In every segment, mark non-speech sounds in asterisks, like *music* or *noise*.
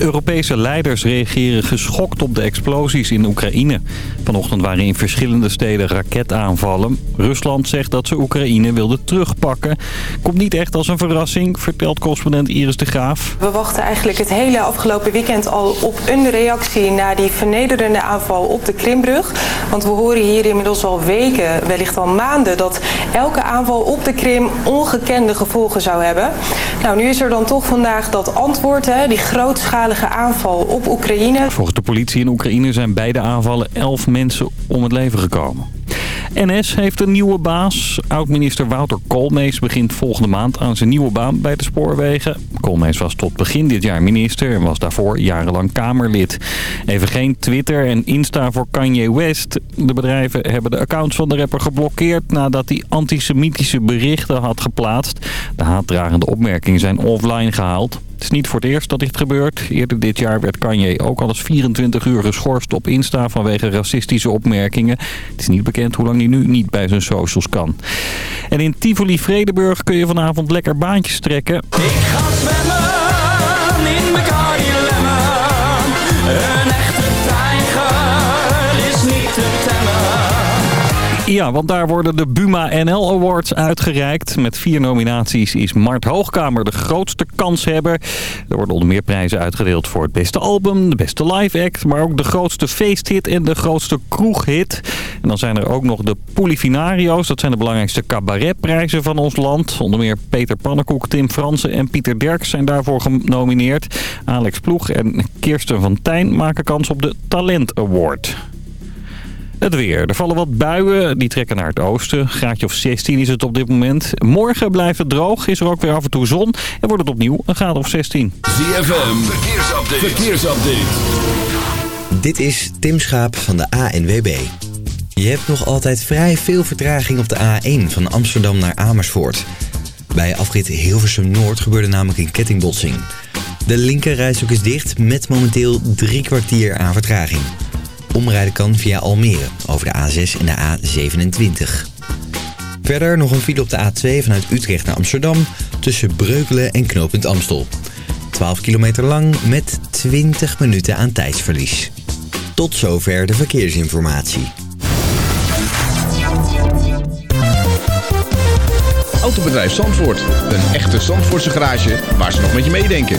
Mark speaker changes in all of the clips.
Speaker 1: Europese leiders reageren geschokt op de explosies in Oekraïne. Vanochtend waren in verschillende steden raketaanvallen. Rusland zegt dat ze Oekraïne wilde terugpakken. Komt niet echt als een verrassing, vertelt correspondent Iris de Graaf.
Speaker 2: We wachten eigenlijk het hele afgelopen weekend al op een reactie... na die vernederende aanval op de Krimbrug. Want we horen hier inmiddels al weken, wellicht al maanden... dat elke aanval op de Krim ongekende gevolgen zou hebben. Nou, nu is er dan toch vandaag dat antwoord, hè, die grootschalige aanval op Oekraïne.
Speaker 1: Volgens de politie in Oekraïne zijn bij de aanvallen 11 mensen om het leven gekomen. NS heeft een nieuwe baas. Oud-minister Wouter Koolmees begint volgende maand aan zijn nieuwe baan bij de spoorwegen. Koolmees was tot begin dit jaar minister en was daarvoor jarenlang Kamerlid. Even geen Twitter en Insta voor Kanye West. De bedrijven hebben de accounts van de rapper geblokkeerd nadat hij antisemitische berichten had geplaatst. De haatdragende opmerkingen zijn offline gehaald. Is niet voor het eerst dat dit gebeurt. Eerder dit jaar werd Kanye ook al eens 24 uur geschorst op Insta vanwege racistische opmerkingen. Het is niet bekend hoe lang hij nu niet bij zijn socials kan. En in Tivoli-Vredenburg kun je vanavond lekker baantjes trekken.
Speaker 3: Ik ga zwemmen
Speaker 1: Ja, want daar worden de Buma NL Awards uitgereikt. Met vier nominaties is Mart Hoogkamer de grootste kanshebber. Er worden onder meer prijzen uitgedeeld voor het beste album, de beste live act... maar ook de grootste feesthit en de grootste kroeghit. En dan zijn er ook nog de Polifinario's. Dat zijn de belangrijkste cabaretprijzen van ons land. Onder meer Peter Pannenkoek, Tim Fransen en Pieter Derks zijn daarvoor genomineerd. Alex Ploeg en Kirsten van Tijn maken kans op de Talent Award. Het weer. Er vallen wat buien. Die trekken naar het oosten. Graadje of 16 is het op dit moment. Morgen blijft het droog. Is er ook weer af en toe zon. En wordt het opnieuw een graad of 16.
Speaker 4: ZFM, verkeersupdate. verkeersupdate.
Speaker 5: Dit is Tim Schaap van de ANWB. Je hebt nog altijd vrij veel vertraging op de A1 van Amsterdam naar Amersfoort. Bij afrit Hilversum Noord gebeurde namelijk een kettingbotsing. De linkerrijstok is dicht met momenteel drie kwartier aan vertraging. Omrijden kan via Almere over de A6 en de A27. Verder nog een file op de A2 vanuit Utrecht naar Amsterdam tussen Breukelen en Knooppunt Amstel. 12 kilometer lang met 20 minuten aan tijdsverlies. Tot zover de verkeersinformatie.
Speaker 6: Autobedrijf Zandvoort. Een echte Zandvoortse garage waar ze nog met je meedenken.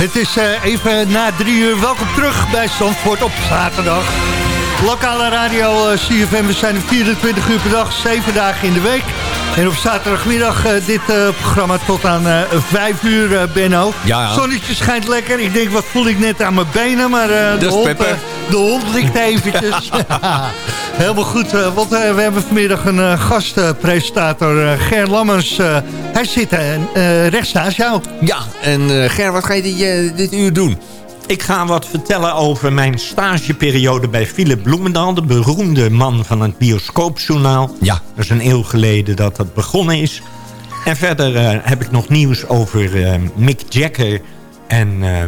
Speaker 7: Het is uh, even na drie uur. Welkom terug bij Zandvoort op zaterdag. Lokale radio uh, CFM. We zijn 24 uur per dag, 7 dagen in de week. En op zaterdagmiddag uh, dit programma tot aan 5 uur, Benno.
Speaker 8: Ja, ja.
Speaker 7: Zonnetje schijnt lekker. Ik denk, wat voel ik net aan mijn benen? Maar de, hond, de hond ligt eventjes. *laughs* *laughs* Helemaal goed, want we hebben vanmiddag een gastpresentator, Ger Lammers. hij zit rechts naast jou.
Speaker 8: Ja, en Ger, wat ga je dit, dit uur doen?
Speaker 9: Ik ga wat vertellen over mijn stageperiode bij Philip Bloemendaal... de beroemde man van het bioscoopjournaal.
Speaker 8: Ja.
Speaker 9: Dat is een eeuw geleden dat dat begonnen is. En verder uh, heb ik nog nieuws over uh, Mick Jagger en... Uh,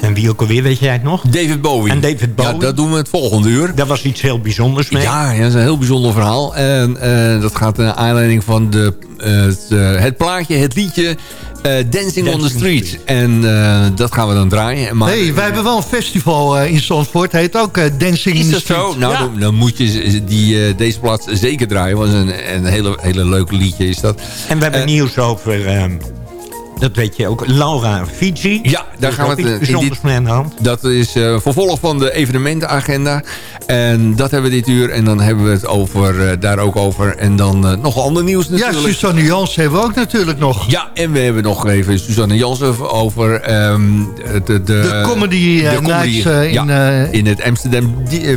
Speaker 9: en wie ook alweer, weet jij het nog?
Speaker 8: David Bowie.
Speaker 9: En David Bowie.
Speaker 8: Ja, dat doen we het volgende uur.
Speaker 9: Daar was iets heel bijzonders mee.
Speaker 8: Ja, ja dat is een heel bijzonder verhaal. En uh, dat gaat naar aanleiding van de, uh, het, uh, het, plaatje, het liedje Dancing, Dancing, on the Street. Street. En dat gaan we dan draaien.
Speaker 7: Maar, hey, wij hebben wel een festival in Zandvoort. Het heet ook Dancing in the Street.
Speaker 8: Zo? Nou,
Speaker 7: ja.
Speaker 8: dan, dan, moet je die, deze plaats zeker draaien. Want een, een hele, hele leuk liedje is dat.
Speaker 9: En we hebben nieuws over... Um, dat weet je ook. Laura Fiji.
Speaker 8: Ja, daar gaan we het
Speaker 9: in dit, mee aan de hand.
Speaker 8: Dat is uh, vervolg van de evenementenagenda. En dat hebben we dit uur. En dan hebben we het over, uh, daar ook over. En dan uh, nog ander nieuws natuurlijk.
Speaker 7: Ja, Suzanne Jansen hebben we ook natuurlijk nog.
Speaker 8: Ja, en we hebben nog even Suzanne Jansen over um, de, de,
Speaker 7: de comedy, de comedy nights
Speaker 8: in het Amsterdam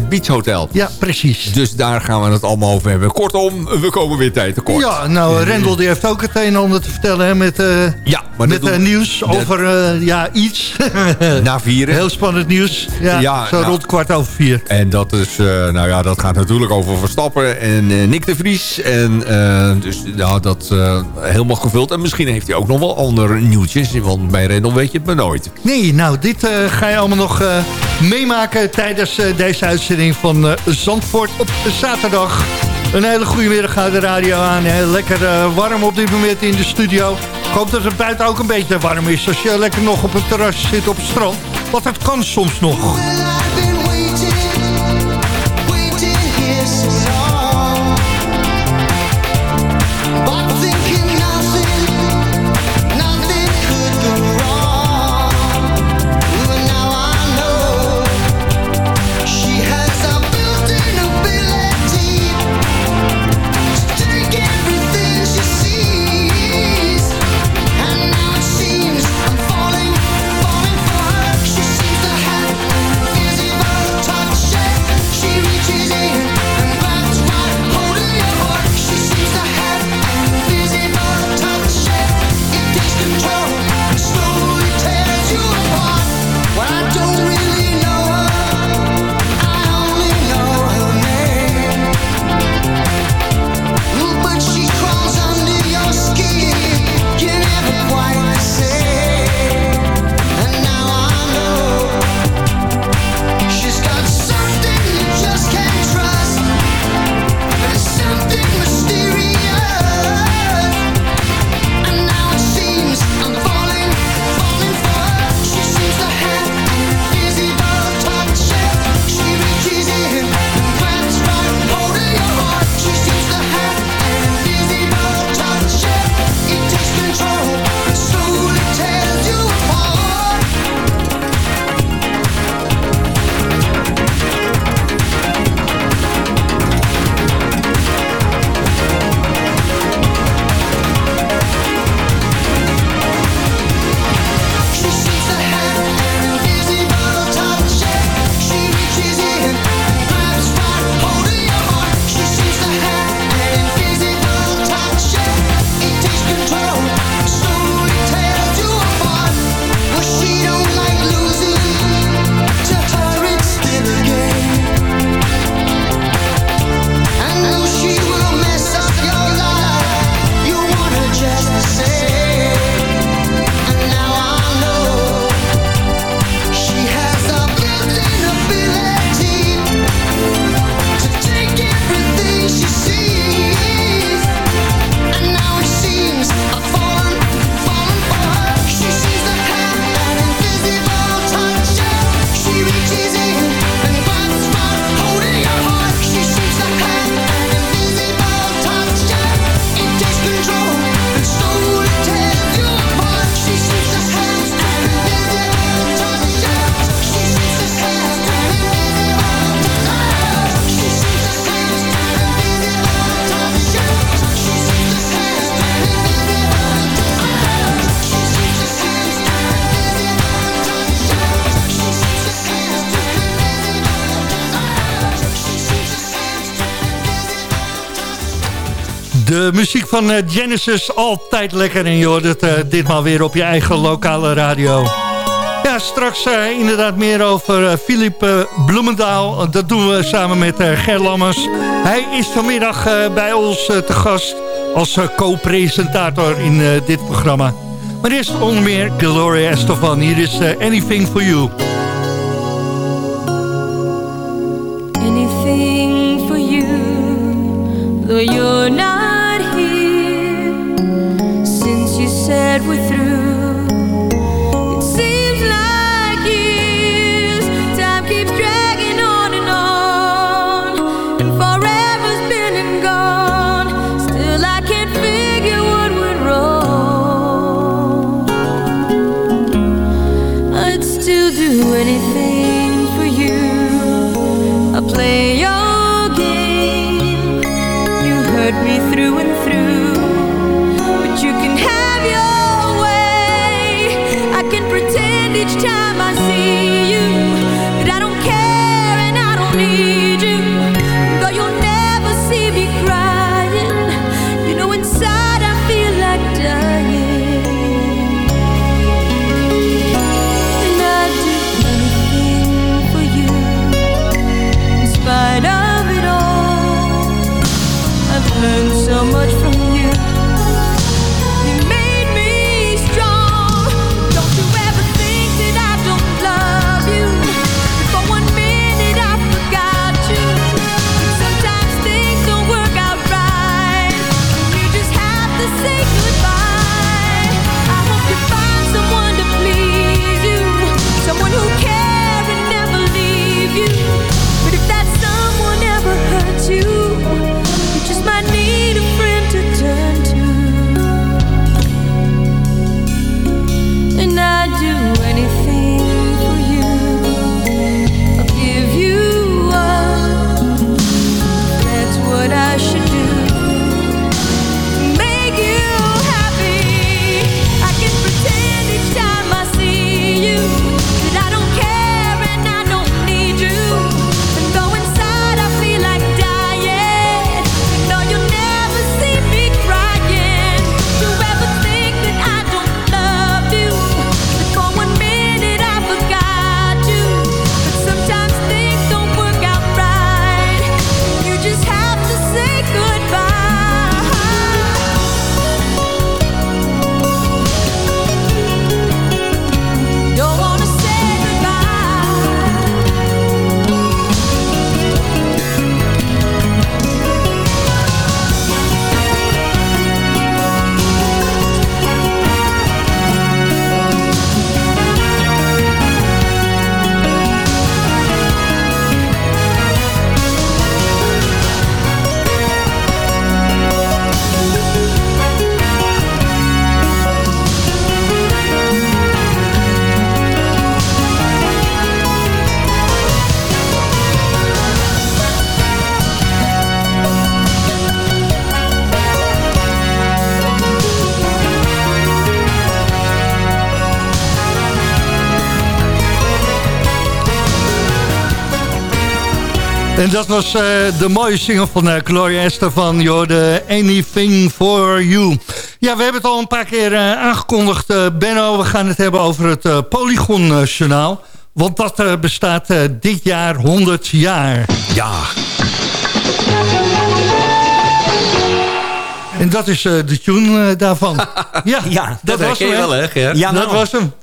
Speaker 8: Beach Hotel.
Speaker 7: Ja, precies.
Speaker 8: Dus daar gaan we het allemaal over hebben. Kortom, we komen weer tijd tekort.
Speaker 7: Ja, nou, Rendel die heeft ook het een en ander te vertellen hè, met...
Speaker 8: ja.
Speaker 7: Maar met uh, nieuws over uh, ja, iets. *laughs*
Speaker 8: Na vieren.
Speaker 7: Heel spannend nieuws. Ja, ja zo nou, rond kwart over vier.
Speaker 8: En dat is, uh, nou ja, dat gaat natuurlijk over Verstappen en Nick de Vries. En dus ja, dat helemaal gevuld. En misschien heeft hij ook nog wel andere nieuwtjes. Want bij Rendel weet je het maar nooit.
Speaker 7: Nee, nou, dit ga je allemaal nog meemaken tijdens deze uitzending van Zandvoort op zaterdag. Een hele goede middag gaat de radio aan. Lekker uh, warm op dit moment in de studio. Ik hoop dat het buiten ook een beetje warm is. Als je lekker nog op het terras zit op het strand. Want het kan soms nog. De muziek van eh, Genesis, altijd lekker. En je hoort het uh, ditmaal weer op je eigen lokale radio. Ja, straks uh, inderdaad meer over Philip Bloemendaal. Dat doen we samen met Ger Lammers. Hij is vanmiddag bij ons te gast als co-presentator in dit programma. Maar eerst onder meer Gloria Estefan. Hier is Anything For You.
Speaker 10: You said
Speaker 7: En dat was eh, de mooie single van uh, Gloria Estefan, joh, de Anything For You. Ja, we hebben het al een paar keer eh, aangekondigd, eh, Benno. We gaan het hebben over het eh, Polygon Journaal. Want dat eh, bestaat eh, dit jaar 100 jaar.
Speaker 8: Ja.
Speaker 7: En dat is eh, de tune eh, daarvan. *laughs* ja,
Speaker 9: Ja,
Speaker 7: dat, was hem.
Speaker 8: wel, hè?
Speaker 9: Ja,
Speaker 7: dat
Speaker 9: nou,
Speaker 7: was hem.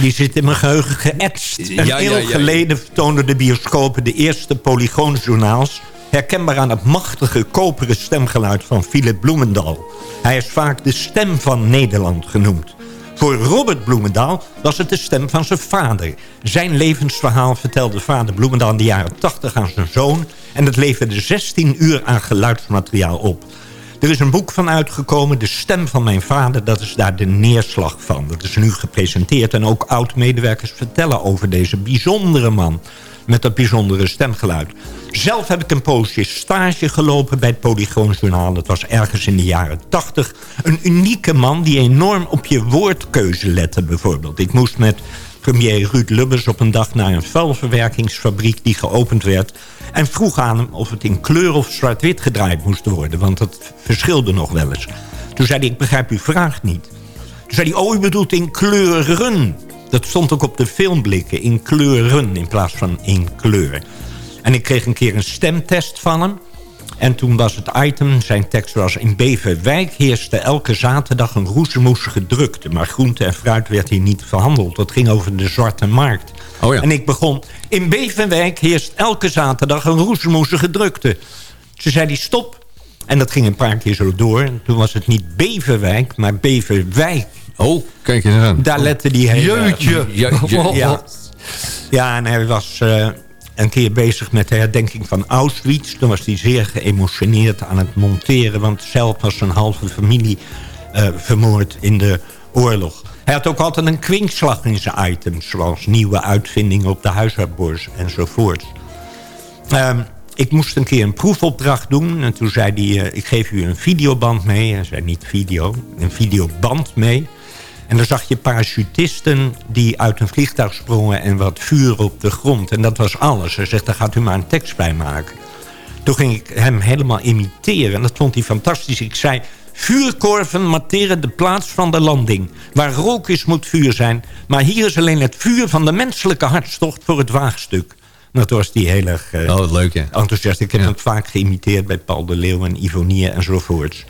Speaker 9: Die zit in mijn geheugen geëtst. Een
Speaker 8: Ja, ja,
Speaker 9: eeuw
Speaker 8: ja.
Speaker 9: geleden vertoonden de bioscopen de eerste polygoonjournaals... herkenbaar aan het machtige koperen stemgeluid van Philip Bloemendaal. Hij is vaak de stem van Nederland genoemd. Voor Robert Bloemendaal was het de stem van zijn vader. Zijn levensverhaal vertelde vader Bloemendaal in de jaren 80 aan zijn zoon... en het leverde 16 uur aan geluidsmateriaal op. Er is een boek van uitgekomen, De Stem van Mijn Vader. Dat is daar de neerslag van. Dat is nu gepresenteerd en ook oud-medewerkers vertellen over deze bijzondere man. Met dat bijzondere stemgeluid. Zelf heb ik een poosje stage gelopen bij het Polygoonjournaal. Dat was ergens in de jaren tachtig. Een unieke man die enorm op je woordkeuze lette bijvoorbeeld. Ik moest met premier Ruud Lubbers op een dag naar een vuilverwerkingsfabriek die geopend werd... en vroeg aan hem of het in kleur of zwart-wit gedraaid moest worden... want dat verschilde nog wel eens. Toen zei hij, ik begrijp uw vraag niet. Toen zei hij, oh, u bedoelt in kleuren. Dat stond ook op de filmblikken, in kleuren in plaats van in kleur. En ik kreeg een keer een stemtest van hem... En toen was het item, zijn tekst was... in Beverwijk heerste elke zaterdag een roezemoesige drukte. Maar groente en fruit werd hier niet verhandeld. Dat ging over de zwarte markt.
Speaker 8: Oh ja.
Speaker 9: En ik begon... In Beverwijk heerst elke zaterdag een roezemoesige drukte. Ze zei die stop. En dat ging een paar keer zo door. En toen was het niet Beverwijk, maar Beverwijk.
Speaker 8: Oh, kijk eens aan.
Speaker 9: Daar lette die hele...
Speaker 7: Jeutje.
Speaker 8: Ja, ja,
Speaker 9: Ja. ja, en hij was eh, een keer bezig met de herdenking van Auschwitz. Toen was hij zeer geëmotioneerd aan het monteren... want zelf was zijn halve familie eh, vermoord in de oorlog. Hij had ook altijd een kwinkslag in zijn items... zoals nieuwe uitvindingen op de huisartsbeurs enzovoort. Ehm, ik moest een keer een proefopdracht doen. En toen zei hij, eh, ik geef u een videoband mee. Hij zei niet video, een videoband mee. En dan zag je parachutisten die uit een vliegtuig sprongen... en wat vuur op de grond. En dat was alles. Hij zegt, daar gaat u maar een tekst bij maken. Toen ging ik hem helemaal imiteren. En dat vond hij fantastisch. Ik zei, vuurkorven marteren de plaats van de landing. Waar rook is, moet vuur zijn. Maar hier is alleen het vuur van de menselijke hartstocht voor het waagstuk. Dat was die heel erg eh,
Speaker 8: Oh, leuk, ja.
Speaker 9: enthousiast. Ik heb
Speaker 8: Ja.
Speaker 9: hem vaak geïmiteerd bij Paul de Leeuw en Ivonie enzovoorts.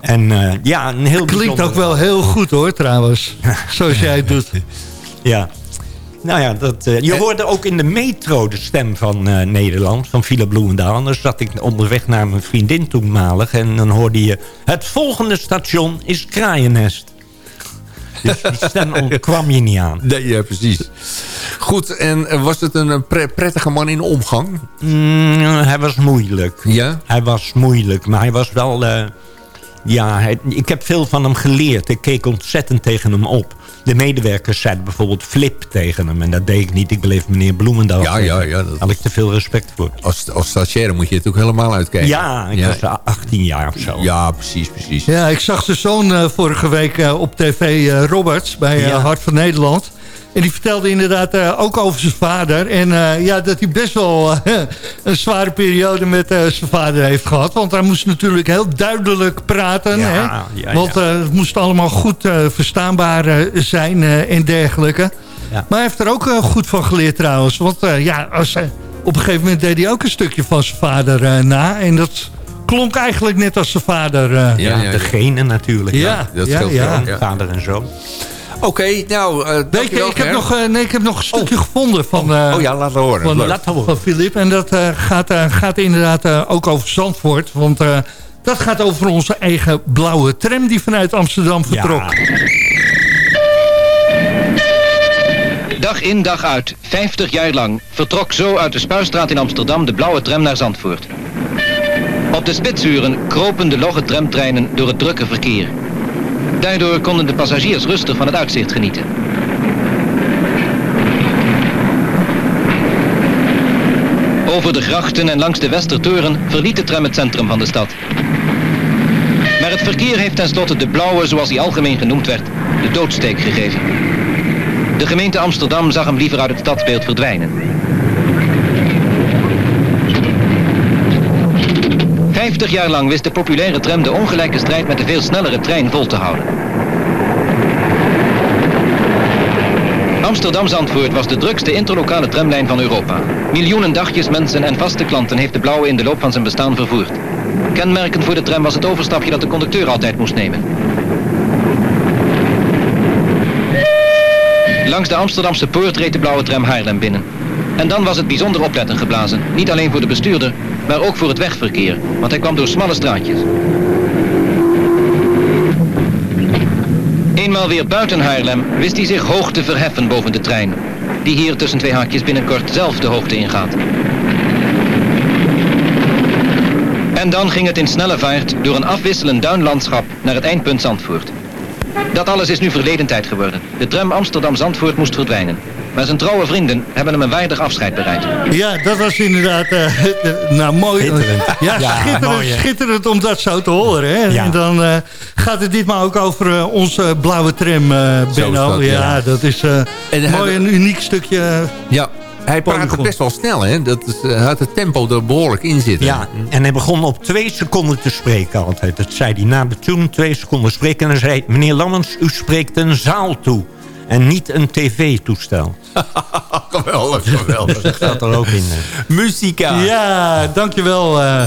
Speaker 9: En eh, ja, een heel
Speaker 7: Klinkt
Speaker 9: bijzonder-
Speaker 7: ook wel heel goed hoor, trouwens. *laughs* Zoals jij het doet.
Speaker 9: Ja. Nou ja, dat, eh, je hoorde ook in de metro de stem van eh, Nederland, van Philip Bloemendaal. En dan zat ik onderweg naar mijn vriendin toenmalig. En dan hoorde je, het volgende station is Kraaiennest. Dus die stem *laughs* ontkwam je niet aan.
Speaker 8: Nee, ja, precies. Goed, en was het een pre- prettige man in omgang?
Speaker 9: Mm, hij was moeilijk.
Speaker 8: Ja?
Speaker 9: Hij was moeilijk, maar hij was wel... ja, ik heb veel van hem geleerd. Ik keek ontzettend tegen hem op. De medewerkers zeiden bijvoorbeeld flip tegen hem. En dat deed ik niet. Ik bleef meneer Bloemendaal.
Speaker 8: Ja, ja, ja.
Speaker 9: Daar
Speaker 8: Dat,
Speaker 9: had ik te veel respect voor.
Speaker 8: als, als stagiaire moet je het ook helemaal uitkijken.
Speaker 9: Ja, ik was eh, 18 jaar of zo.
Speaker 8: Ja, precies, precies.
Speaker 7: Ja, ik zag zijn zoon eh, vorige week eh, op tv, eh, Roberts, bij
Speaker 9: Ja.
Speaker 7: Hart van Nederland. En die vertelde inderdaad eh, ook over zijn vader. En eh, ja, dat hij best wel *laughs* een zware periode met zijn vader heeft gehad. Want hij moest natuurlijk heel duidelijk praten.
Speaker 9: Ja,
Speaker 7: hè?
Speaker 9: ja,
Speaker 7: Want eh, het moest allemaal goed eh, verstaanbaar eh, zijn eh, en dergelijke.
Speaker 9: Ja.
Speaker 7: Maar hij heeft er ook eh, goed van geleerd trouwens. Want eh, ja, als, hij- op een gegeven moment deed hij ook een stukje van zijn vader eh, na. En dat klonk eigenlijk net als zijn vader. eh,
Speaker 8: Ja,
Speaker 9: Ja,
Speaker 8: ja,
Speaker 9: de
Speaker 8: ja.
Speaker 9: genen natuurlijk.
Speaker 7: Ja,
Speaker 8: dat
Speaker 7: ja,
Speaker 8: scheelt
Speaker 7: ja.
Speaker 8: veel, ja.
Speaker 9: Vader en zoon.
Speaker 8: Oké, nou, eh
Speaker 7: Weet je,
Speaker 8: dankjewel,
Speaker 7: ik heb, nog, eh, nee, ik heb nog een stukje gevonden van, eh
Speaker 8: Oh ja, laat het horen.
Speaker 7: van.
Speaker 9: Laat horen.
Speaker 7: van Filip. En dat eh, gaat, gaat inderdaad eh, ook over Zandvoort. Want eh, dat gaat over onze eigen blauwe tram die vanuit Amsterdam vertrok.
Speaker 11: Dag in dag uit, 50 jaar lang, vertrok zo uit de Spuistraat in Amsterdam de blauwe tram naar Zandvoort. Op de spitsuren kropen de logge tramtreinen door het drukke verkeer. Daardoor konden de passagiers rustig van het uitzicht genieten. Over de grachten en langs de Westertoren verliet de tram het centrum van de stad. Maar het verkeer heeft tenslotte de blauwe, zoals hij algemeen genoemd werd, de doodsteek gegeven. De gemeente Amsterdam zag hem liever uit het stadsbeeld verdwijnen. Vijftig jaar lang wist de populaire tram de ongelijke strijd met de veel snellere trein vol te houden. Amsterdam-Zandvoort was de drukste interlokale tramlijn van Europa. Miljoenen dagjes mensen en vaste klanten heeft de blauwe in de loop van zijn bestaan vervoerd. Kenmerkend voor de tram was het overstapje dat de conducteur altijd moest nemen. Langs de Amsterdamse poort reed de blauwe tram Haarlem binnen. En dan was het bijzonder opletten geblazen. Niet alleen voor de bestuurder, maar ook voor het wegverkeer. Want hij kwam door smalle straatjes. Eenmaal weer buiten Haarlem wist hij zich hoog te verheffen boven de trein. Die hier tussen twee haakjes binnenkort zelf de hoogte ingaat. En dan ging het in snelle vaart door een afwisselend duinlandschap naar het eindpunt Zandvoort. Dat alles is nu verleden tijd geworden. De tram Amsterdam-Zandvoort moest verdwijnen. Maar zijn trouwe vrienden hebben hem een waardig afscheid bereid.
Speaker 12: Ja, dat was inderdaad eh, nou, mooi.
Speaker 13: Schitterend.
Speaker 12: Ja,
Speaker 13: Ja,
Speaker 12: schitterend,
Speaker 13: mooi,
Speaker 12: schitterend om dat zo te horen. Hè?
Speaker 13: Ja.
Speaker 12: En dan eh, gaat het ditmaal ook over eh, onze blauwe tram, eh Benno.
Speaker 8: dat,
Speaker 12: ja.
Speaker 8: ja.
Speaker 12: dat is eh,
Speaker 8: En hij-
Speaker 12: mooi een uniek stukje.
Speaker 8: Ja, hij praatte best wel snel, hè? Dat is, hij had het tempo er behoorlijk in zitten.
Speaker 13: Ja, en hij begon op twee seconden te spreken altijd. Dat zei hij na de tune, twee seconden spreken. En dan zei meneer Lammens, u spreekt een zaal toe. En niet een tv-toestel. *laughs*
Speaker 8: geweldig, geweldig.
Speaker 13: Dat staat er ook in. eh.
Speaker 8: Muzika.
Speaker 12: Ja, dankjewel eh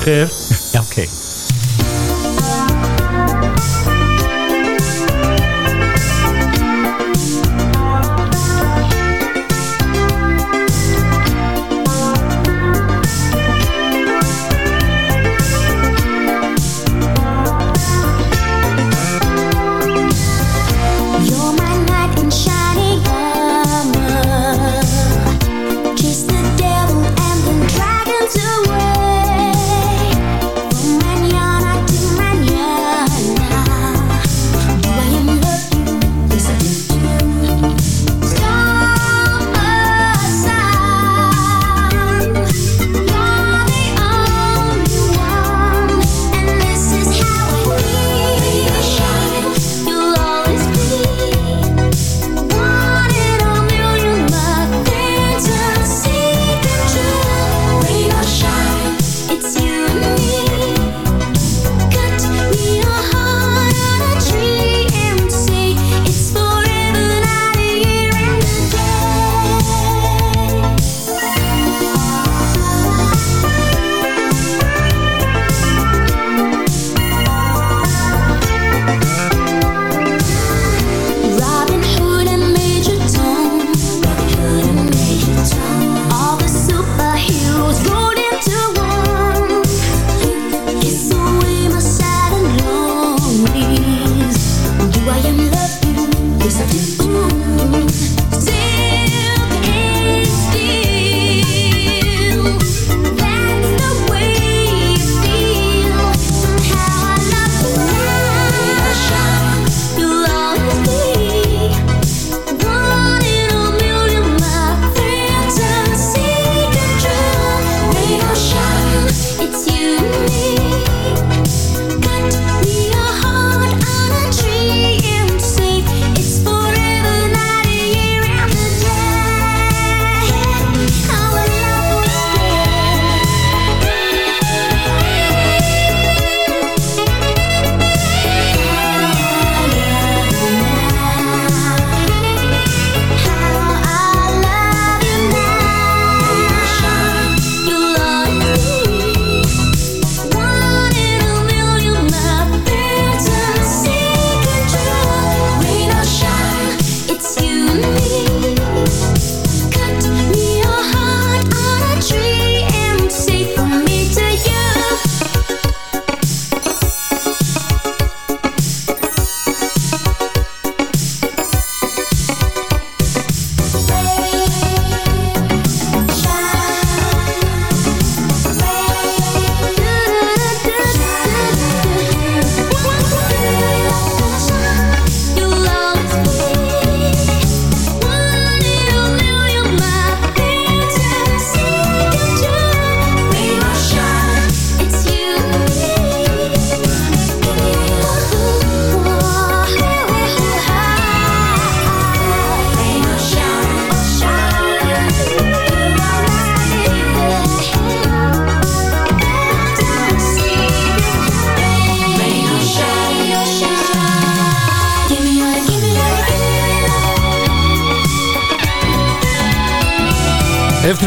Speaker 12: Ger.
Speaker 13: Ja, oké.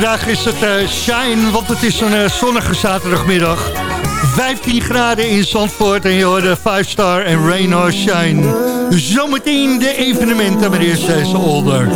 Speaker 12: Vandaag is het eh, Shine, want het is een eh, zonnige zaterdagmiddag. 15 graden in Zandvoort en je hoorde 5 Star en Rain or Shine. Zometeen de evenementen, eerst deze older.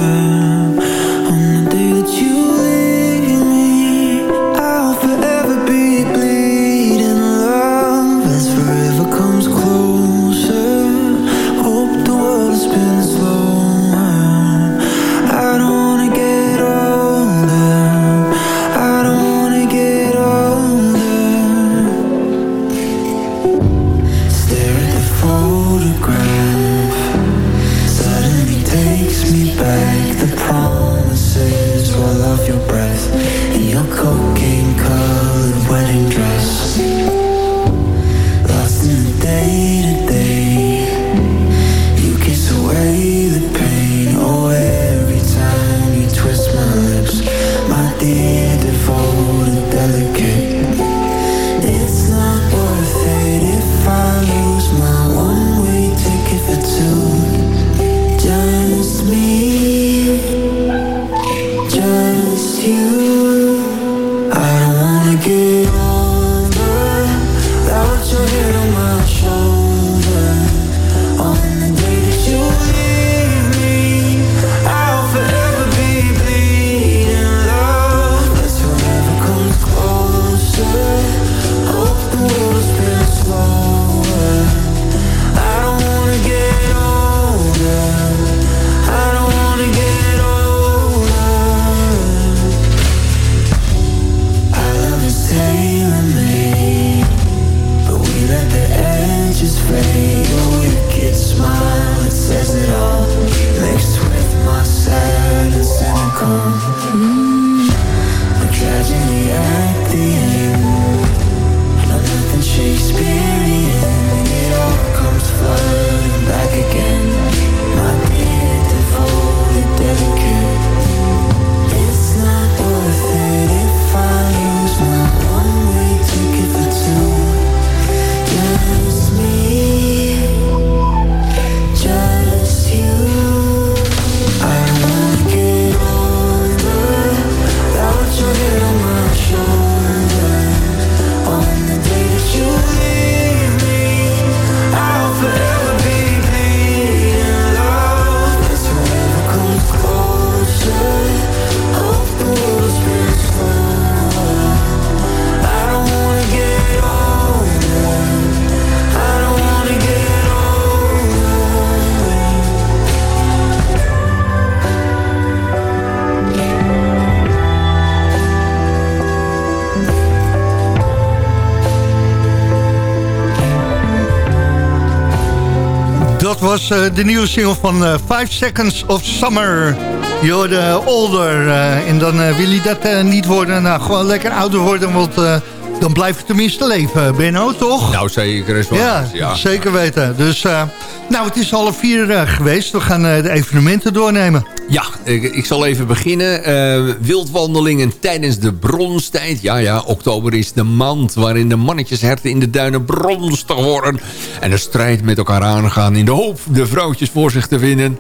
Speaker 7: Was eh, de nieuwe single van eh, Five Seconds of Summer. You're older. eh, en dan eh, wil je dat eh, niet worden. Nou, gewoon lekker ouder worden, want eh, dan blijf je tenminste leven. Benno, toch?
Speaker 8: Nou, zeker is wel.
Speaker 7: Ja,
Speaker 8: ja.
Speaker 7: zeker weten. Dus, eh, nou, het is half vier eh, geweest. We gaan eh, de evenementen doornemen.
Speaker 8: Ja, ik, zal even beginnen. Eh, wildwandelingen tijdens de bronstijd. Ja, ja, oktober is de maand waarin de mannetjesherten in de duinen bronstig worden. En de strijd met elkaar aangaan in de hoop de vrouwtjes voor zich te winnen.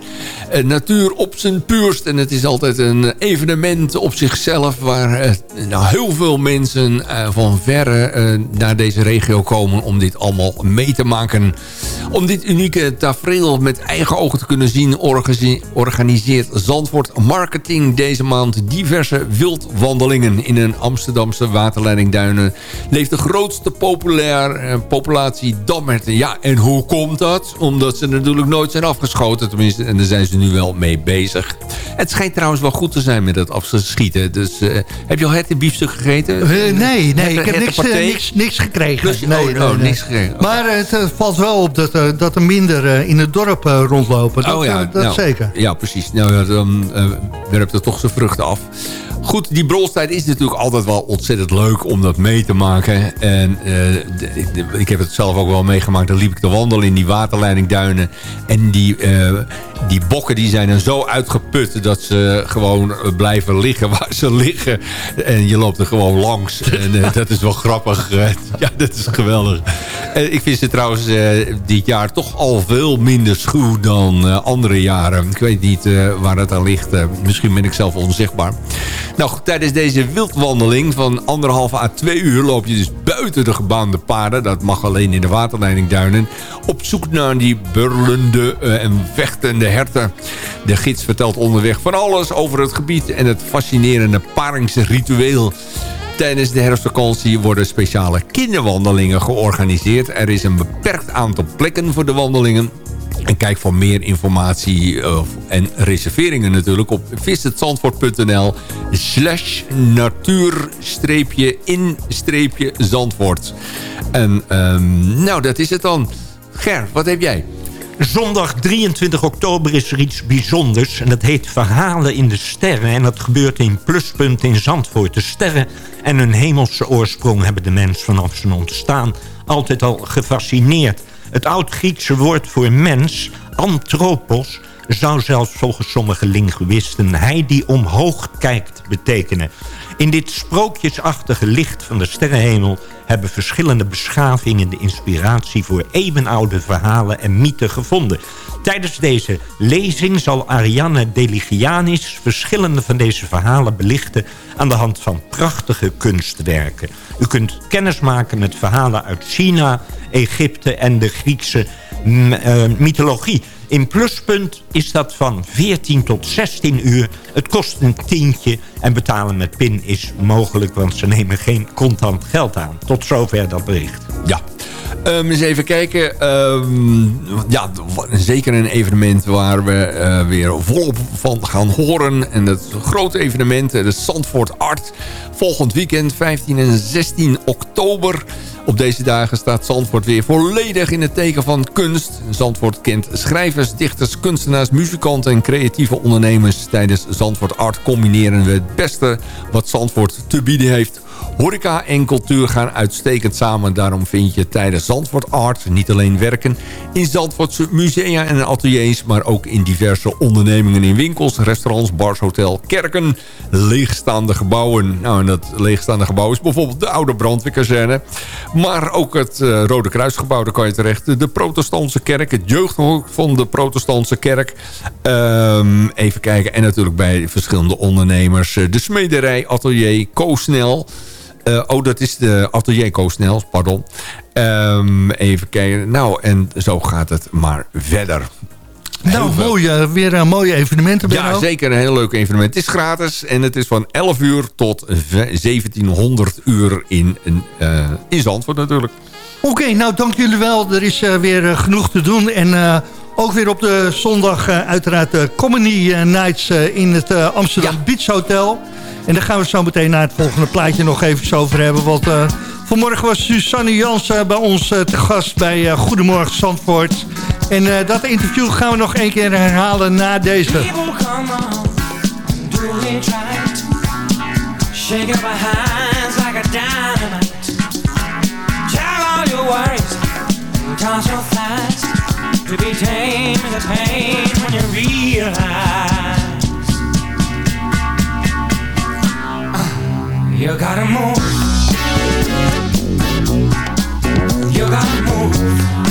Speaker 8: Eh, natuur op zijn puurst. En het is altijd een evenement op zichzelf... waar eh, nou, heel veel mensen van verre naar deze regio komen... om dit allemaal mee te maken. Om dit unieke tafereel met eigen ogen te kunnen zien... organise- organiseert Zandvoort Marketing deze maand diverse wildwandelingen. In een Amsterdamse waterleidingduinen leeft de grootste populair, eh, populatie damherten. Ja, en hoe komt dat? Omdat ze natuurlijk nooit zijn afgeschoten. Tenminste, en daar zijn ze nu wel mee bezig. Het schijnt trouwens wel goed te zijn met dat afschieten. Dus eh, heb je al hertenbiefstuk gegeten?
Speaker 7: Eh, nee, nee, ik heb niks, niks, niks gekregen.
Speaker 8: Dus-
Speaker 7: nee,
Speaker 8: oh,
Speaker 7: nee,
Speaker 8: oh,
Speaker 7: nee.
Speaker 8: niks gekregen.
Speaker 7: Maar het valt wel op dat, dat er minder in het dorp rondlopen. Dat,
Speaker 8: oh ja,
Speaker 7: dat
Speaker 8: nou,
Speaker 7: zeker.
Speaker 8: Ja, precies. Nou ja, dan eh, werpt het toch zijn vruchten af. Goed, die brolstijd is natuurlijk altijd wel ontzettend leuk om dat mee te maken. En eh, de- ik, ik heb het zelf ook wel meegemaakt. Dan liep ik te wandelen in die waterleidingduinen. En die, eh, die bokken die zijn dan zo uitgeput dat ze gewoon eh, blijven liggen waar ze liggen. En je loopt er gewoon langs. En eh, dat is wel grappig. Eh, *laughs* ja, dat is geweldig. Eh, ik vind ze trouwens eh, dit jaar toch al veel minder schuw dan eh, andere jaren. Ik weet niet eh, waar het aan ligt. Eh, misschien ben ik zelf onzichtbaar. Nou, tijdens deze wildwandeling van anderhalve à twee uur... loop je dus buiten de gebaande paden. Dat mag alleen in de waterleidingduinen. Op zoek naar die burlende eh, en vechtende herten. De gids vertelt onderweg van alles over het gebied... en het fascinerende paringsritueel. Tijdens de herfstvakantie worden speciale kinderwandelingen georganiseerd. Er is een beperkt aantal plekken voor de wandelingen. En kijk voor meer informatie eh, en reserveringen natuurlijk op visitzandvoort.nl slash natuur-in-zandvoort. En ehm, nou, dat is het dan. Ger, wat heb jij?
Speaker 9: Zondag 23 oktober is er iets bijzonders. En dat heet Verhalen in de Sterren. En dat gebeurt in Pluspunt in Zandvoort. De sterren en hun hemelse oorsprong hebben de mens vanaf zijn ontstaan altijd al gefascineerd. Het oud-Griekse woord voor mens, anthropos, zou zelfs volgens sommige linguïsten hij die omhoog kijkt betekenen. In dit sprookjesachtige licht van de sterrenhemel hebben verschillende beschavingen de inspiratie voor eeuwenoude verhalen en mythen gevonden. Tijdens deze lezing zal Ariane Deligianis verschillende van deze verhalen belichten aan de hand van prachtige kunstwerken. U kunt kennis maken met verhalen uit China, Egypte en de Griekse eh, mythologie. In Pluspunt is dat van 14 tot 16 uur. Het kost een tientje en betalen met PIN is mogelijk... want ze nemen geen contant geld aan. Tot zover dat bericht.
Speaker 8: Ja. Ehm, eens even kijken. Ehm, ja, zeker een evenement waar we eh, weer volop van gaan horen. En dat grote evenement, eh, de Zandvoort Art. Volgend weekend, 15 en 16 oktober. Op deze dagen staat Zandvoort weer volledig in het teken van kunst. Zandvoort kent schrijvers, dichters, kunstenaars, muzikanten en creatieve ondernemers. Tijdens Zandvoort Art combineren we het beste wat Zandvoort te bieden heeft. Horeca en cultuur gaan uitstekend samen. Daarom vind je tijdens Zandvoort Art niet alleen werken in Zandvoortse musea en ateliers... maar ook in diverse ondernemingen in winkels, restaurants, bars, hotel, kerken, leegstaande gebouwen. Nou, en dat leegstaande gebouw is bijvoorbeeld de oude brandweerkazerne... maar ook het eh, Rode Kruisgebouw, daar kan je terecht. De protestantse kerk, het jeugdhok van de protestantse kerk. Ehm, even kijken, en natuurlijk bij verschillende ondernemers. Eh, De smederij, atelier, Koosnel... Eh, oh, dat is de Atelier Koosnel, pardon. Ehm, even kijken. Nou, en zo gaat het maar verder.
Speaker 7: Nou, mooi, eh, weer een mooie evenementen.
Speaker 8: Ja, zeker een heel leuk evenement. Het is gratis en het is van 11 uur tot ve- 1700 uur in, in, eh, in Zandvoort natuurlijk.
Speaker 7: Oké, nou dank jullie wel. Er is eh, weer eh, genoeg te doen. En eh, ook weer op de zondag eh, uiteraard de Comedy eh, Nights eh, in het Amsterdam Beach Hotel. En daar gaan we zo meteen naar het volgende plaatje nog even over hebben. Want eh, vanmorgen was Susanne Jansen bij ons eh, te gast bij eh, Goedemorgen Zandvoort. En eh, dat interview gaan we nog één keer herhalen na deze.
Speaker 3: To be tame is a pain when you realize. You gotta move. You gotta move.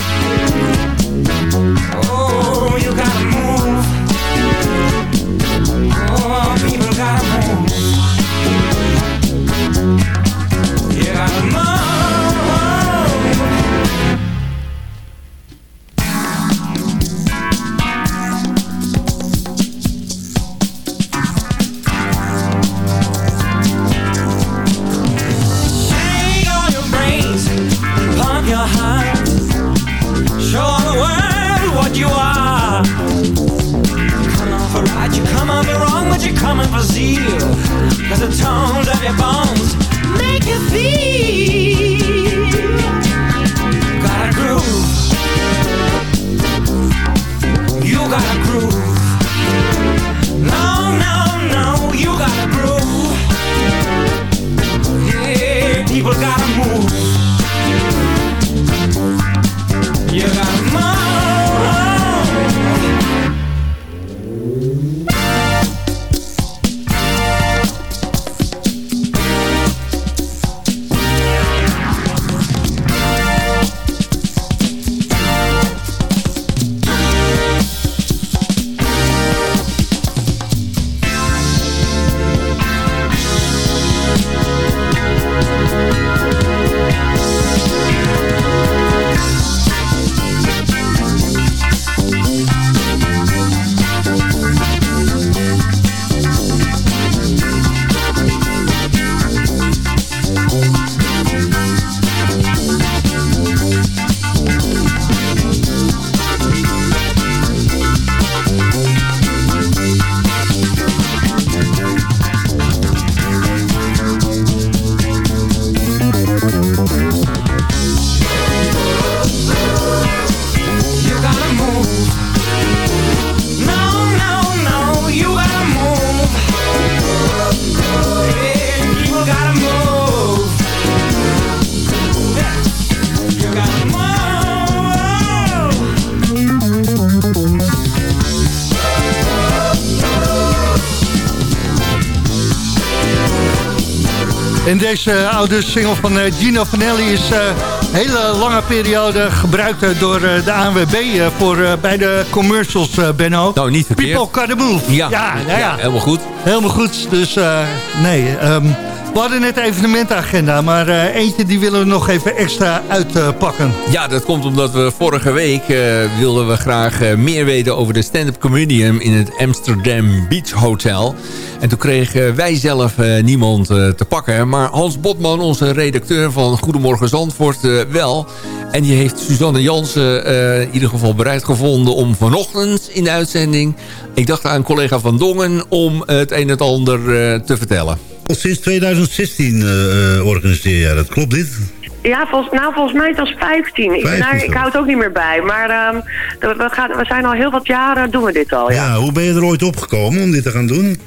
Speaker 7: Deze oude single van eh, Gino Vanelli is eh, een hele lange periode gebruikt eh, door eh, de ANWB eh, voor, eh, bij de commercials, eh, Benno.
Speaker 8: Nou, niet verkeerd.
Speaker 7: People gotta move.
Speaker 8: Ja,
Speaker 7: ja, nou ja.
Speaker 8: helemaal goed.
Speaker 7: Helemaal goed. Dus eh, nee, ehm, we hadden net evenementenagenda, maar eh, eentje die willen we nog even extra uitpakken.
Speaker 8: Ja, dat komt omdat we vorige week eh, wilden we graag eh, meer weten over de stand-up comedian in het Amsterdam Beach Hotel. En toen kregen wij zelf niemand te pakken. Maar Hans Botman, onze redacteur van Goedemorgen Zandvoort, wel. En die heeft Suzanne Jansen in ieder geval bereid gevonden om vanochtend in de uitzending... ik dacht aan collega Van Dongen om het een en het ander te vertellen.
Speaker 14: Sinds 2016 eh, eh, organiseer jij dat, klopt dit?
Speaker 15: Ja, volgens, nou, volgens mij als 15. Ik,
Speaker 14: 15
Speaker 15: nou, ik
Speaker 14: zo.
Speaker 15: hou het ook niet meer bij. Maar ehm, we, we gaan, we zijn al heel wat jaren doen we dit al, ja.
Speaker 14: Ja, hoe ben je er ooit opgekomen om dit te gaan doen?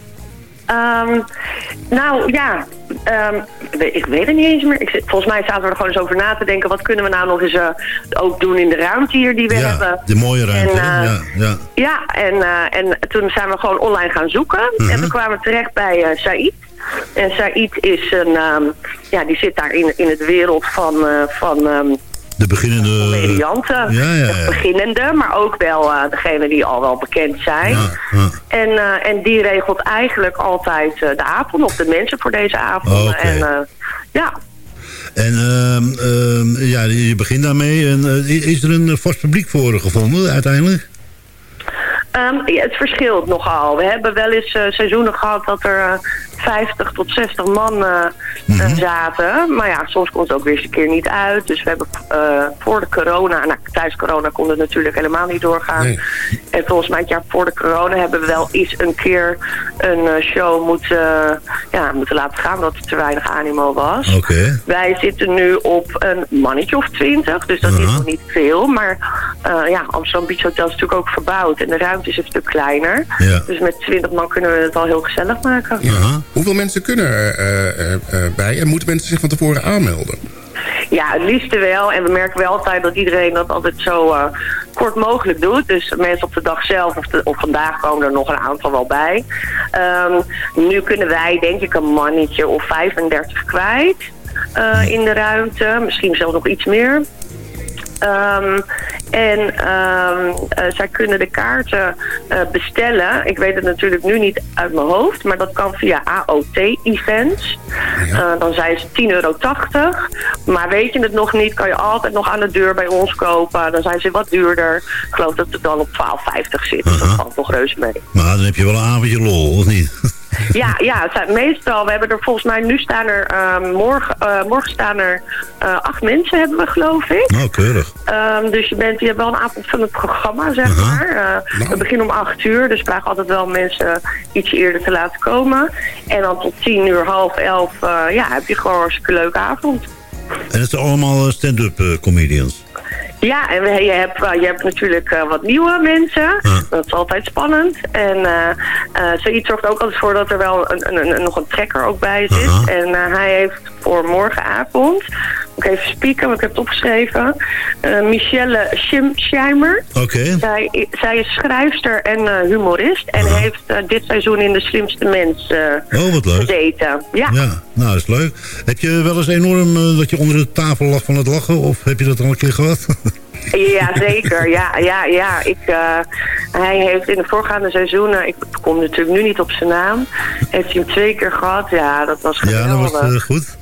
Speaker 15: Ehm, nou, ja. ehm, ik weet het niet eens meer. Ik, volgens mij zaten we er gewoon eens over na te denken. Wat kunnen we nou nog eens eh, ook doen in de ruimte hier die we
Speaker 14: ja,
Speaker 15: hebben.
Speaker 14: de mooie ruimte.
Speaker 15: En,
Speaker 14: ja, ja.
Speaker 15: Ja, en, en toen zijn we gewoon online gaan zoeken.
Speaker 14: Mhm.
Speaker 15: En we kwamen terecht bij Said. En Said is een, ehm, ja, die zit daar in, in het wereld van, eh, van ehm,
Speaker 14: De beginnende...
Speaker 15: comedianten.
Speaker 14: Ja, ja,
Speaker 15: De
Speaker 14: ja.
Speaker 15: beginnende, maar ook wel eh degene die al wel bekend zijn. En, eh, en die regelt eigenlijk altijd de avond of de mensen voor deze avond.
Speaker 14: Oh.
Speaker 15: En ja,
Speaker 14: En ehm, ja, je begint daarmee. En, is er een vast publiek voor gevonden uiteindelijk?
Speaker 15: Ja, het verschilt nogal. We hebben wel eens eh, seizoenen gehad dat er 50 tot 60 man eh, eh,
Speaker 16: Mhm.
Speaker 15: zaten. Maar ja, soms komt het ook weer eens een keer niet uit. Dus we hebben eh, voor de corona, nou tijdens corona kon het natuurlijk helemaal niet doorgaan.
Speaker 16: Nee.
Speaker 15: En volgens mij het jaar voor de corona hebben we wel eens een keer een show moeten, ja, moeten laten gaan. Omdat er te weinig animo was. Wij zitten nu op een mannetje of twintig, dus dat is nog niet veel. Maar ja, Amsterdam Beach Hotel is natuurlijk ook verbouwd en de ruimte is een stuk kleiner.
Speaker 16: Ja.
Speaker 15: Dus met twintig man kunnen we het al heel gezellig maken.
Speaker 16: Hoeveel mensen kunnen er eh, eh, eh, bij en moeten mensen zich van tevoren aanmelden?
Speaker 15: Ja, het liefste wel. En we merken wel altijd dat iedereen dat altijd zo kort mogelijk doet. Dus mensen op de dag zelf of, of vandaag komen er nog een aantal wel bij. Ehm, nu kunnen wij denk ik een mannetje of 35 kwijt in de ruimte. Misschien zelfs nog iets meer. Ehm, en ehm, eh, zij kunnen de kaarten eh, bestellen. Ik weet het natuurlijk nu niet uit mijn hoofd, maar dat kan via AOT-events. Eh, dan zijn ze 10,80 euro. Maar weet je het nog niet, kan je altijd nog aan de deur bij ons kopen. Dan zijn ze wat duurder. Ik geloof dat het dan op 12,50 zit. Dus dat valt nog reuze mee.
Speaker 14: Maar dan heb je wel een avondje lol, of niet? *laughs* *laughs*
Speaker 15: Ja, ja het zijn meestal, we hebben er volgens mij, nu staan er, ehm, morgen, eh, morgen staan er eh, acht mensen hebben we geloof ik.
Speaker 14: Nou, keurig.
Speaker 15: Ehm, dus je, bent, je hebt wel een avondvullend programma, zeg maar. Eh, we beginnen om acht uur, dus we vragen altijd wel mensen iets eerder te laten komen. En dan tot tien uur, half elf, ja, heb je gewoon een hartstikke leuke avond.
Speaker 14: En het zijn allemaal stand-up comedians.
Speaker 15: Ja, en we- je hebt, eh, je hebt natuurlijk eh, wat nieuwe mensen. Dat is altijd spannend. En eh zoiets zorgt ook altijd voor dat er wel een, een, een- nog een trekker ook bij zit. En hij heeft voor morgenavond, ik even spieken, want ik heb het opgeschreven. eh, Michelle Schimscheimer.
Speaker 14: Oké.
Speaker 15: Zij, zij is schrijfster en eh, humorist. En heeft eh, dit seizoen in De Slimste Mens eh,
Speaker 14: Oh, wat leuk.
Speaker 15: gezeten. Ja.
Speaker 14: Ja, nou, dat is leuk. Heb je wel eens enorm dat je onder de tafel lag van het lachen? Of heb je dat al een keer gehad?
Speaker 15: Ja, *laughs* zeker. Ja, ja, ja. Ik, hij heeft in de voorgaande seizoenen, ik kom natuurlijk nu niet op zijn naam, heeft hij hem twee keer gehad. Ja, dat was geweldig.
Speaker 14: ja, dat was goed.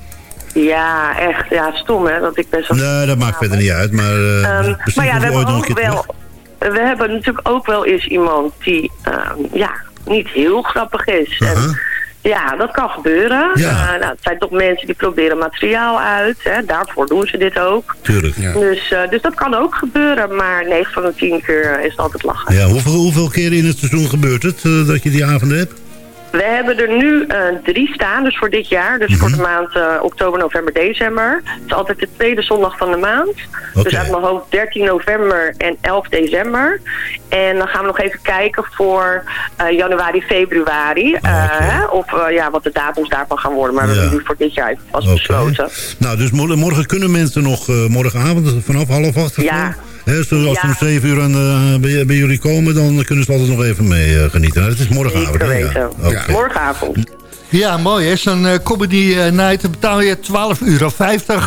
Speaker 15: Ja, echt. Ja, stom hè, dat ik best wel...
Speaker 14: Nee, dat maakt verder niet uit. Maar, eh
Speaker 15: Ehm, maar ja, we hebben ook wel...
Speaker 14: terug.
Speaker 15: We hebben natuurlijk ook wel eens iemand die, ehm, ja, niet heel grappig is. En, ja, dat kan gebeuren.
Speaker 14: Ja.
Speaker 15: Eh, nou, het zijn toch mensen die proberen materiaal uit. Hè. Daarvoor doen ze dit ook.
Speaker 14: Tuurlijk.
Speaker 15: Dus, eh, dus dat kan ook gebeuren. Maar 9 van de 10 keer is het altijd lachen.
Speaker 14: Ja, hoeveel, hoeveel keer in het seizoen gebeurt het dat je die avonden hebt?
Speaker 15: We hebben er nu eh, drie staan, dus voor dit jaar. Dus voor de maand eh, oktober, november, december. Het is altijd de tweede zondag van de maand. Dus uit mijn hoofd 13 november en 11 december. En dan gaan we nog even kijken voor eh, januari, februari. hè, of ja, wat de datums daarvan gaan worden. Maar we hebben nu voor dit jaar even vast besloten.
Speaker 14: Nou, dus mor- morgen kunnen mensen nog morgenavond vanaf half acht
Speaker 15: Ja.
Speaker 14: Zo als ze
Speaker 15: Ja.
Speaker 14: om zeven uur aan, eh, bij, bij jullie komen, dan kunnen ze altijd nog even mee eh, genieten. Nou, het is morgenavond. Hè? Ja.
Speaker 15: Morgenavond.
Speaker 7: Ja, mooi hè. Zo'n eh, comedy eh, night daar betaal je 12,50 euro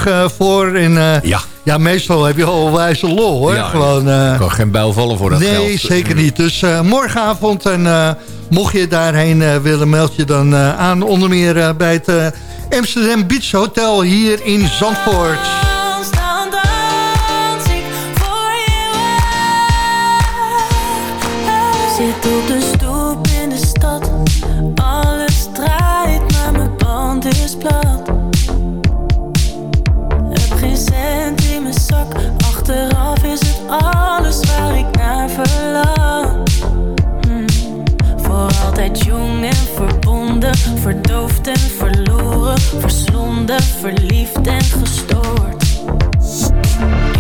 Speaker 7: eh, voor. En, eh,
Speaker 8: Ja.
Speaker 7: ja, meestal heb je al wijze lol hoor.
Speaker 8: Ja,
Speaker 7: Gewoon, eh,
Speaker 8: kan geen bijl vallen voor dat
Speaker 7: nee,
Speaker 8: geld.
Speaker 7: zeker niet. Dus eh, morgenavond, en eh, mocht je daarheen willen, meld je dan eh, aan. Onder meer bij het Amsterdam Beach Hotel hier in Zandvoort.
Speaker 17: Op de stoep in de stad. Alles draait, maar mijn band is plat. Heb geen cent in mijn zak. Achteraf is het alles waar ik naar verlang. Hmm. Voor altijd jong en verbonden, verdoofd en verloren, verslonden, verliefd en gestoord.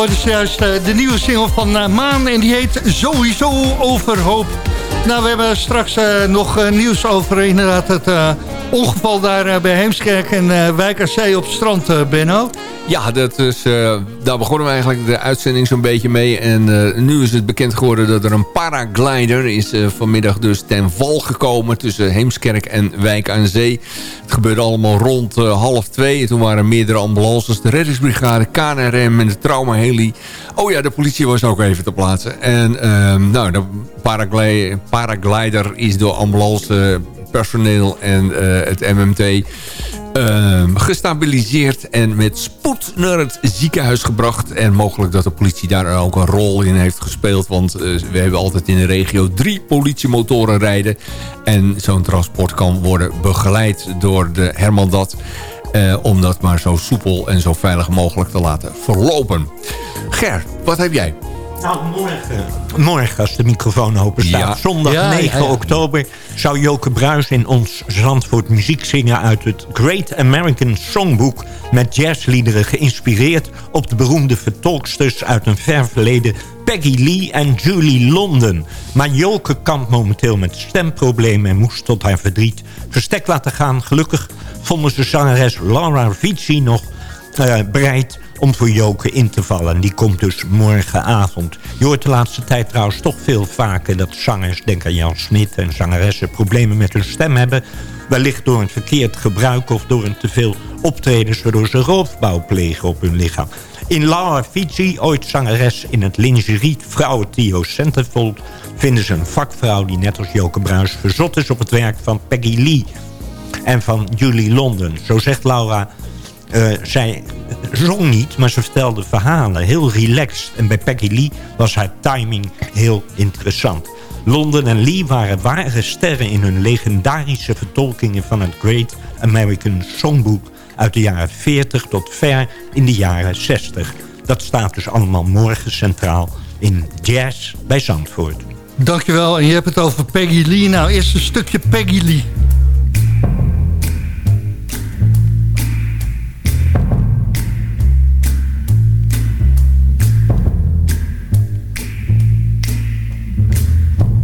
Speaker 7: Hoort dus juist eh, de nieuwe single van eh, Maan en die heet Sowieso Overhoop. Nou, we hebben straks eh, nog eh, nieuws over inderdaad het eh, ongeval daar bij Heemskerk en Wijk aan Zee op strand, Benno.
Speaker 8: Ja, dat is, daar begonnen we eigenlijk de uitzending zo'n beetje mee. En nu is het bekend geworden dat er een paraglider is vanmiddag dus ten val gekomen... tussen Heemskerk en Wijk aan Zee. Het gebeurde allemaal rond half twee. Toen waren meerdere ambulances, de reddingsbrigade, KNRM en de traumaheli. Oh ja, de politie was ook even te plaatsen. En ehm, nou, de paragli- paraglider is door ambulance personeel en eh, het MMT ehm, gestabiliseerd en met spoed naar het ziekenhuis gebracht. En mogelijk dat de politie daar ook een rol in heeft gespeeld. Want eh, we hebben altijd in de regio drie politiemotoren rijden. En zo'n transport kan worden begeleid door de Hermandat. eh, om dat maar zo soepel en zo veilig mogelijk te laten verlopen. Ger, wat heb jij?
Speaker 9: Nou, morgen, morgen als de microfoon open staat.
Speaker 8: Ja.
Speaker 9: Zondag
Speaker 8: Ja,
Speaker 9: 9
Speaker 8: ja, ja.
Speaker 9: oktober zou Joke Bruis in ons Zandvoort muziek zingen... uit het Great American Songbook... met jazzliederen geïnspireerd op de beroemde vertolksters... uit een ver verleden Peggy Lee en Julie London. Maar Joke kampt momenteel met stemproblemen... en moest tot haar verdriet verstek laten gaan. Gelukkig vonden ze zangeres Laura Vici nog eh, bereid om voor Joke in te vallen. Die komt dus morgenavond. Je hoort de laatste tijd trouwens toch veel vaker... dat zangers, denk aan Jan Smit en zangeressen... problemen met hun stem hebben. Wellicht door een verkeerd gebruik of door een teveel optredens... waardoor ze roofbouw plegen op hun lichaam. In Laura Fici, ooit zangeres in het lingerie vrouwentrio Centerfold... vinden ze een vakvrouw die net als Joke Bruis verzot is op het werk van Peggy Lee... en van Julie London. Zo zegt Laura... eh, zij zong niet, maar ze vertelde verhalen. Heel relaxed. En bij Peggy Lee was haar timing heel interessant. London en Lee waren ware sterren in hun legendarische vertolkingen van het Great American Songbook uit de jaren 40 tot ver in de jaren 60. Dat staat dus allemaal morgen centraal in Jazz bij Zandvoort.
Speaker 7: Dankjewel, en je hebt het over Peggy Lee. Nou, eerst een stukje Peggy Lee.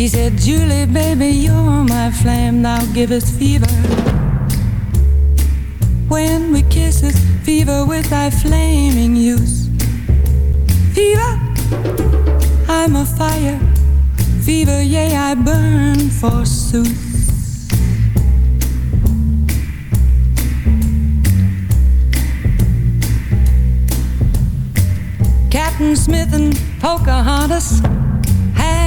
Speaker 10: he said, Julie, baby, you're my flame, now give us fever. When we kiss us, fever with thy flaming youth. Fever, I'm a fire,
Speaker 12: Fever, yeah, I burn forsooth. Captain Smith and Pocahontas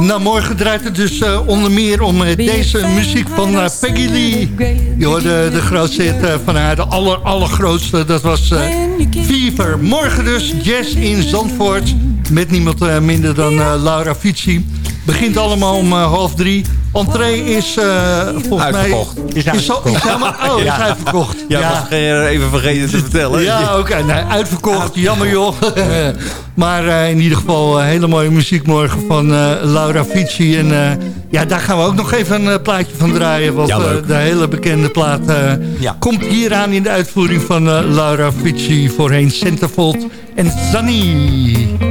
Speaker 7: Nou, morgen draait het dus eh, onder meer om eh, deze muziek van eh, Peggy Lee. Je hoorde de grootste hit van haar, de aller, allergrootste. Dat was Fever. Morgen dus jazz in Zandvoort. Met niemand minder dan Laura Fici. Begint allemaal om half drie. Entree is eh, volgens
Speaker 8: Uitverkocht.
Speaker 7: mij...
Speaker 8: Is
Speaker 7: al-
Speaker 8: uitverkocht.
Speaker 7: is helemaal, oh, is
Speaker 8: Ja.
Speaker 7: uitverkocht.
Speaker 8: Ja, was ge- even vergeten te vertellen.
Speaker 7: Ja, oké. Nee, uitverkocht. Jammer joh. *laughs* maar eh, in ieder geval eh, hele mooie muziek morgen van eh, Laura Fici. En eh, ja, daar gaan we ook nog even een plaatje van draaien. Want
Speaker 8: Ja,
Speaker 7: eh, de hele bekende plaat eh, komt hier aan in de uitvoering van eh, Laura Fici. Voorheen Centerfold en Sunny.
Speaker 12: sunny.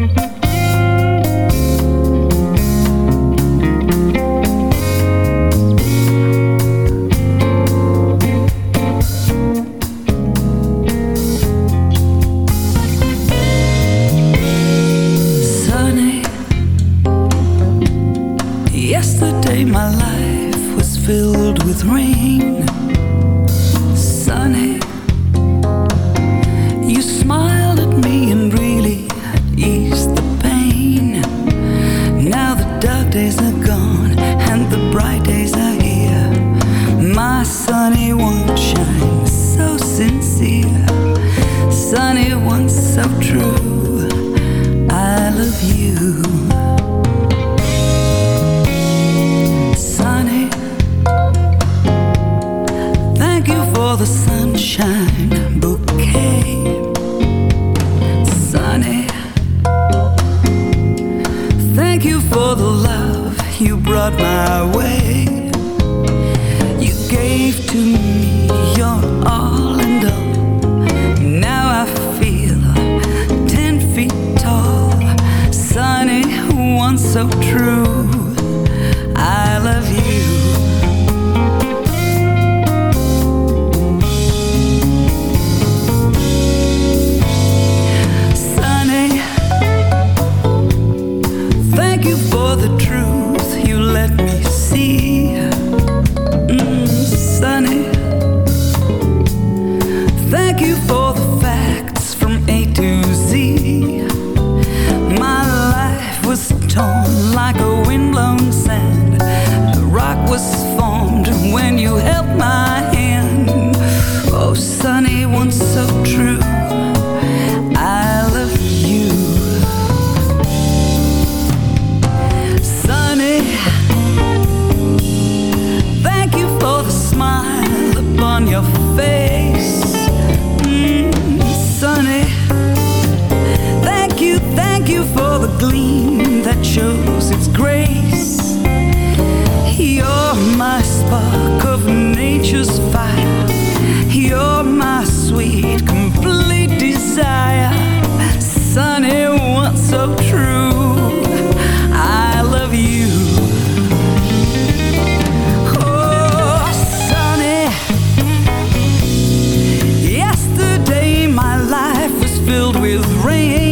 Speaker 12: Was filled with rain.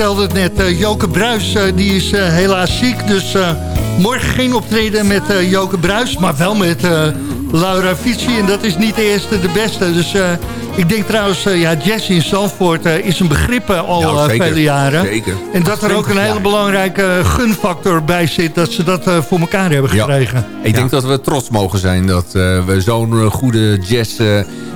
Speaker 7: Vertelde het net, eh, Joke Bruis eh, die is eh, helaas ziek. Dus morgen geen optreden met Joke Bruis, maar wel met
Speaker 10: Laura Fici. En dat is niet de eerste, de beste. Dus ik denk trouwens, ja, jazz in Zandvoort is een begrip al
Speaker 8: Nou, zeker,
Speaker 10: vele jaren.
Speaker 8: zeker.
Speaker 10: En dat er ook een hele belangrijke gunfactor bij zit... dat ze dat voor elkaar hebben
Speaker 8: Ja.
Speaker 10: gekregen.
Speaker 8: Ik denk dat we trots mogen zijn dat we zo'n goede jazz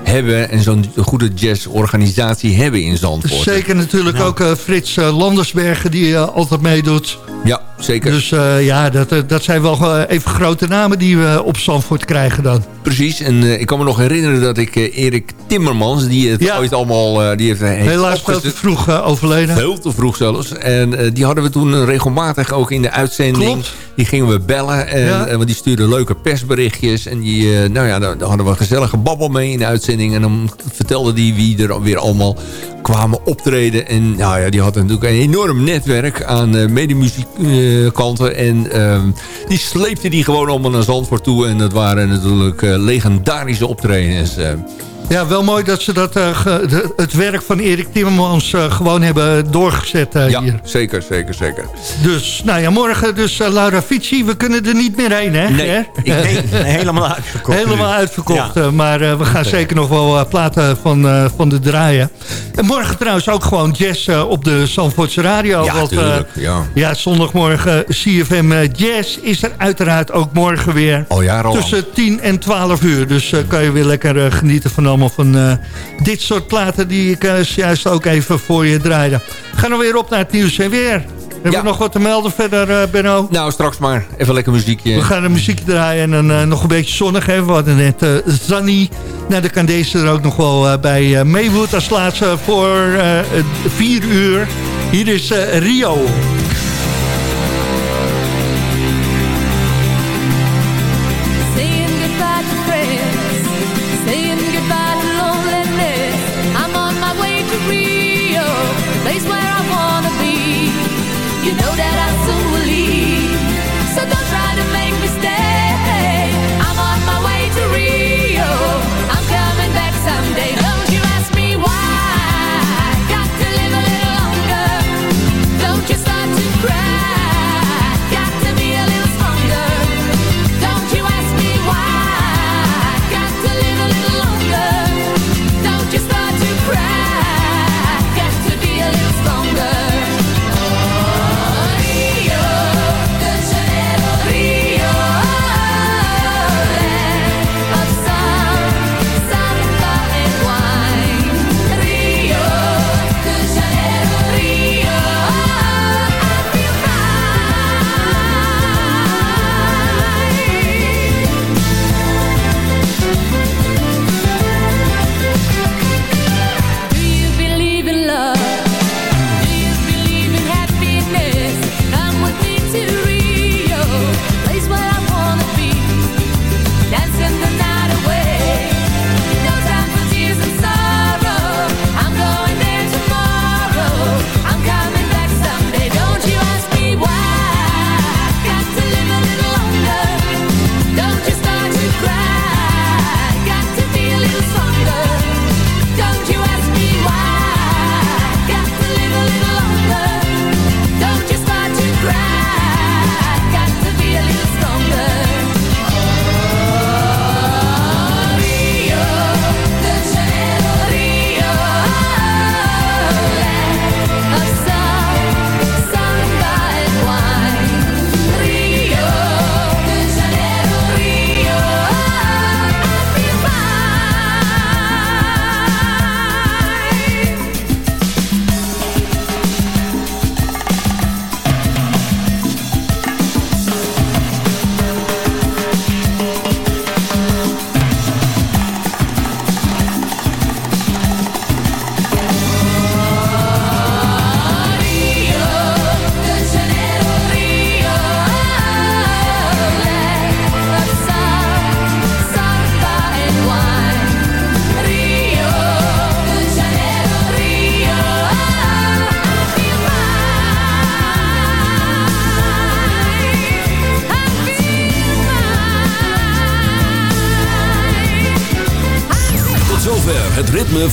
Speaker 8: hebben... en zo'n goede jazzorganisatie hebben in Zandvoort.
Speaker 10: Zeker natuurlijk ook eh, Frits eh, Landersbergen die eh, altijd meedoet.
Speaker 8: Ja, zeker.
Speaker 10: Dus eh, ja, dat, eh, dat zijn wel eh, even grote namen die we op Zandvoort krijgen dan.
Speaker 8: Precies, en ik kan me nog herinneren dat ik Erik Timmermans... die het
Speaker 10: Ja.
Speaker 8: ooit allemaal... die heeft,
Speaker 10: Helaas veel te vroeg overleden.
Speaker 8: Veel te vroeg zelfs. En die hadden we toen regelmatig ook in de uitzending.
Speaker 10: Klopt.
Speaker 8: Die gingen we bellen. En,
Speaker 10: Ja.
Speaker 8: eh, want die stuurde leuke persberichtjes. En die, nou ja, daar, daar hadden we een gezellige babbel mee in de uitzending. En dan vertelde die wie er weer allemaal kwamen optreden. En nou ja, die had natuurlijk een enorm netwerk aan eh medemuzikanten. en ehm, die sleepte die gewoon allemaal naar Zandvoort toe. En dat waren natuurlijk eh, legendarische optredens.
Speaker 10: Ja, wel mooi dat ze dat, eh, ge- de- het werk van Erik Timmermans eh, gewoon hebben doorgezet eh,
Speaker 8: ja,
Speaker 10: hier.
Speaker 8: zeker, zeker, zeker.
Speaker 10: Dus, nou ja, morgen dus eh, Laura Fici. We kunnen er niet meer heen, hè?
Speaker 8: Nee, ik denk *laughs*
Speaker 9: helemaal uitverkocht
Speaker 10: Helemaal
Speaker 9: nu.
Speaker 10: uitverkocht.
Speaker 9: Ja.
Speaker 10: Maar eh, we gaan zeker nog wel platen van, eh, van de draaien. En morgen trouwens ook gewoon jazz op de Zandvoortse Radio.
Speaker 8: Ja,
Speaker 10: want, eh,
Speaker 8: tuurlijk, ja.
Speaker 10: ja, zondagmorgen CFM Jazz is er uiteraard ook morgen weer.
Speaker 8: Al jarenlang.
Speaker 10: Tussen 10 en 12 uur. Dus eh, kan je weer lekker eh, genieten van allemaal van eh, dit soort platen... die ik juist ook even voor je draaide. Ga dan weer op naar het nieuws en weer. Hebben we nog wat te melden verder, Benno?
Speaker 8: Nou, straks maar. Even lekker muziekje.
Speaker 10: We gaan een muziekje draaien en dan nog een beetje zonnig hebben. We hadden net uh, Zanny. Nou, dan kan deze er ook nog wel bij Maywood als laatste voor eh, vier uur. Hier is Rio.